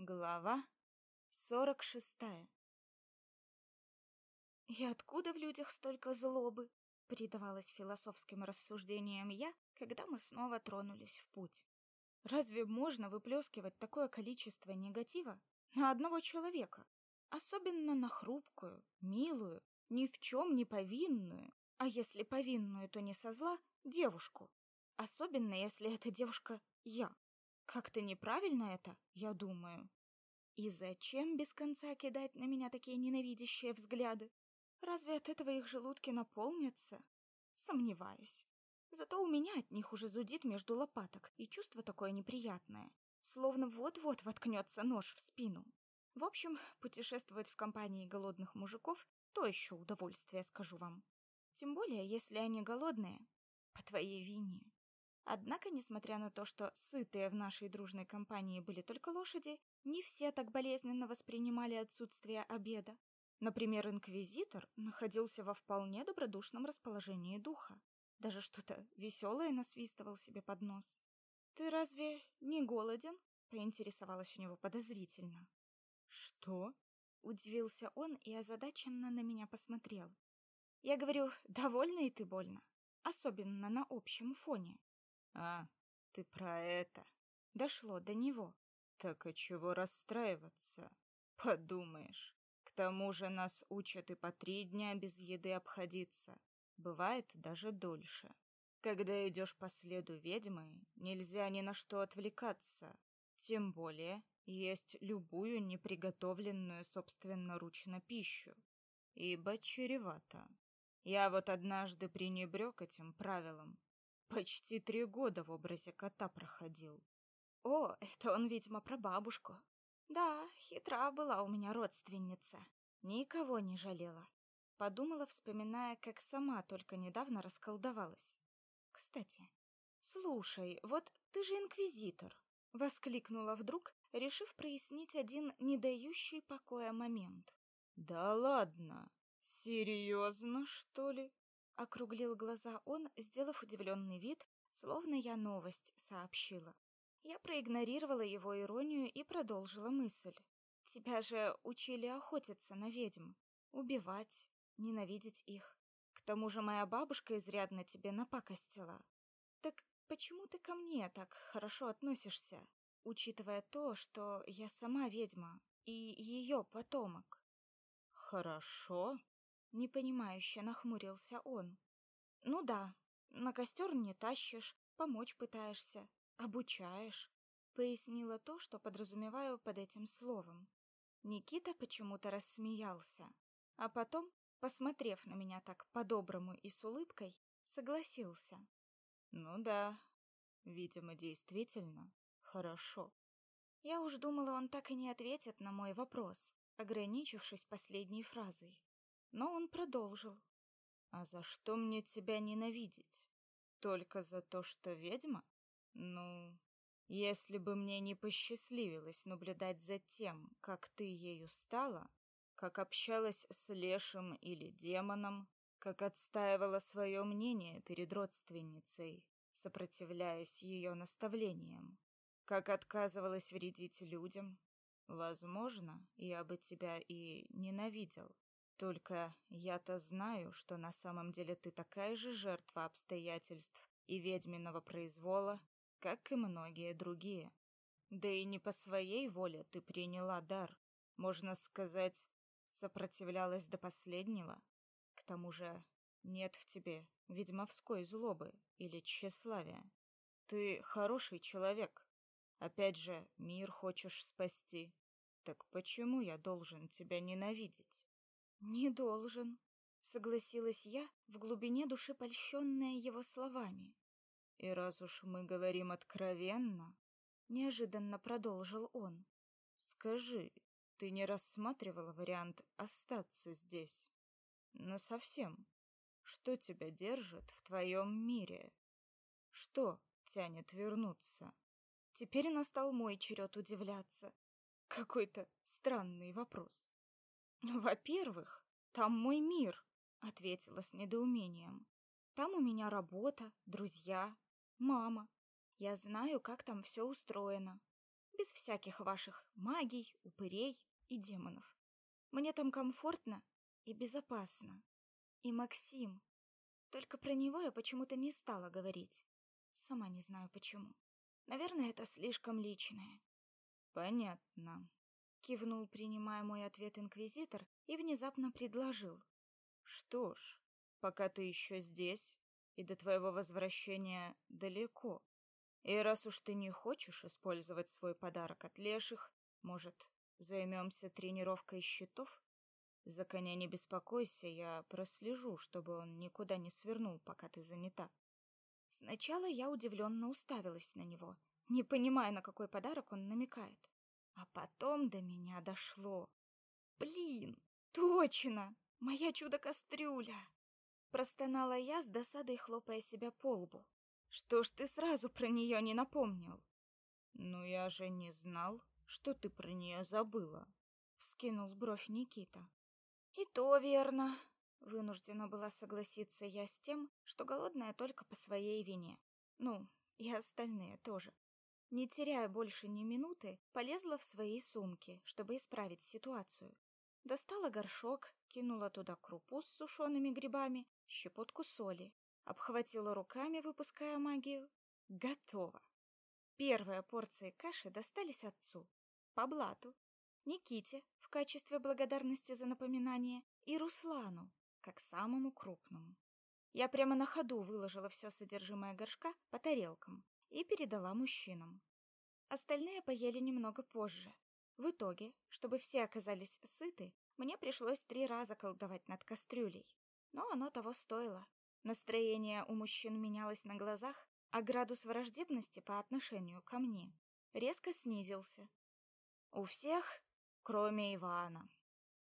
Глава сорок шестая «И откуда в людях столько злобы?» — предавалась философским рассуждениям я, когда мы снова тронулись в путь. «Разве можно выплескивать такое количество негатива на одного человека? Особенно на хрупкую, милую, ни в чем не повинную, а если повинную, то не со зла, девушку. Особенно, если эта девушка я. Как-то неправильно это, я думаю. И зачем без конца кидать на меня такие ненавидящие взгляды? Разве от этого их желудки наполнятся? Сомневаюсь. Зато у меня от них уже зудит между лопаток, и чувство такое неприятное, словно вот-вот воткнется нож в спину. В общем, путешествовать в компании голодных мужиков — то еще удовольствие, скажу вам. Тем более, если они голодные, по твоей вине. Однако, несмотря на то, что сытые в нашей дружной компании были только лошади, не все так болезненно воспринимали отсутствие обеда. Например, инквизитор находился во вполне добродушном расположении духа. Даже что-то веселое насвистывал себе под нос. «Ты разве не голоден?» — поинтересовалась у него подозрительно. «Что?» — удивился он и озадаченно на меня посмотрел. «Я говорю, довольна и ты больно, особенно на общем фоне. А, ты про это. Дошло до него. Так и чего расстраиваться? Подумаешь. К тому же нас учат и по три дня без еды обходиться. Бывает даже дольше. Когда идешь по следу ведьмы, нельзя ни на что отвлекаться. Тем более есть любую неприготовленную собственноручно пищу. Ибо чревато. Я вот однажды пренебрег этим правилом Почти три года в образе кота проходил. О, это он, видимо, про бабушку. Да, хитра была у меня родственница. Никого не жалела. Подумала, вспоминая, как сама только недавно расколдовалась. Кстати, слушай, вот ты же инквизитор, воскликнула вдруг, решив прояснить один не дающий покоя момент. Да ладно. Серьезно, что ли? Округлил глаза он, сделав удивленный вид, словно я новость сообщила. Я проигнорировала его иронию и продолжила мысль. Тебя же учили охотиться на ведьм, убивать, ненавидеть их. К тому же моя бабушка изрядно тебе напакостила. Так почему ты ко мне так хорошо относишься, учитывая то, что я сама ведьма и ее потомок? Хорошо, Непонимающе нахмурился он. Ну да, на костер не тащишь, помочь пытаешься, обучаешь, пояснила то, что подразумеваю под этим словом. Никита почему-то рассмеялся, а потом, посмотрев на меня так по-доброму и с улыбкой, согласился. Ну да, видимо, действительно хорошо. Я уж думала, он так и не ответит на мой вопрос, ограничившись последней фразой. Но он продолжил. «А за что мне тебя ненавидеть? Только за то, что ведьма? Ну, если бы мне не посчастливилось наблюдать за тем, как ты ею стала, как общалась с лешим или демоном, как отстаивала свое мнение перед родственницей, сопротивляясь ее наставлениям, как отказывалась вредить людям, возможно, я бы тебя и ненавидел. Только я-то знаю, что на самом деле ты такая же жертва обстоятельств и ведьминого произвола, как и многие другие. Да и не по своей воле ты приняла дар. Можно сказать, сопротивлялась до последнего. К тому же нет в тебе ведьмовской злобы или тщеславия. Ты хороший человек. Опять же, мир хочешь спасти. Так почему я должен тебя ненавидеть? Не должен, согласилась я, в глубине души польщенная его словами. И раз уж мы говорим откровенно, неожиданно продолжил он. Скажи, ты не рассматривала вариант остаться здесь? Насовсем. Что тебя держит в твоем мире? Что тянет вернуться? Теперь настал мой черед удивляться. Какой-то странный вопрос. Во-первых, там мой мир, ответила с недоумением. Там у меня работа, друзья, мама. Я знаю, как там все устроено. без всяких ваших магий, упырей и демонов. Мне там комфортно и безопасно. И Максим. Только про него я почему-то не стала говорить. Сама не знаю почему. Наверное, это слишком личное. Понятно. Кивнул, принимая мой ответ инквизитор, и внезапно предложил. Что ж, пока ты еще здесь, и до твоего возвращения далеко. И раз уж ты не хочешь использовать свой подарок от леших, может, займемся тренировкой щитов? За коня не беспокойся, я прослежу, чтобы он никуда не свернул, пока ты занята. Сначала я удивленно уставилась на него, не понимая, на какой подарок он намекает. А потом до меня дошло. Блин, точно! Моя чудо-кастрюля! Простонала я с досадой, хлопая себя по лбу. Что ж ты сразу про нее не напомнил? Ну я же не знал, что ты про нее забыла. Вскинул бровь Никита. И то верно. Вынуждена была согласиться я с тем, что голодная только по своей вине. Ну, и остальные тоже. Не теряя больше ни минуты, полезла в свои сумки, чтобы исправить ситуацию. Достала горшок, кинула туда крупу с сушеными грибами, щепотку соли, обхватила руками, выпуская магию. Готово. Первые порции каши достались отцу, по блату, Никите в качестве благодарности за напоминание и Руслану, как самому крупному. Я прямо на ходу выложила все содержимое горшка по тарелкам и передала мужчинам. Остальные поели немного позже. В итоге, чтобы все оказались сыты, мне пришлось три раза колдовать над кастрюлей. Но оно того стоило. Настроение у мужчин менялось на глазах, а градус враждебности по отношению ко мне резко снизился. У всех, кроме Ивана.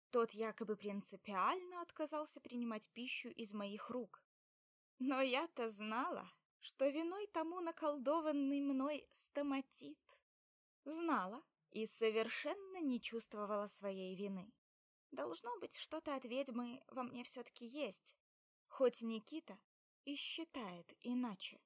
Тот якобы принципиально отказался принимать пищу из моих рук. Но я-то знала, что виной тому наколдованный мной стоматит. Знала и совершенно не чувствовала своей вины. Должно быть, что-то от ведьмы во мне все-таки есть, хоть Никита и считает иначе.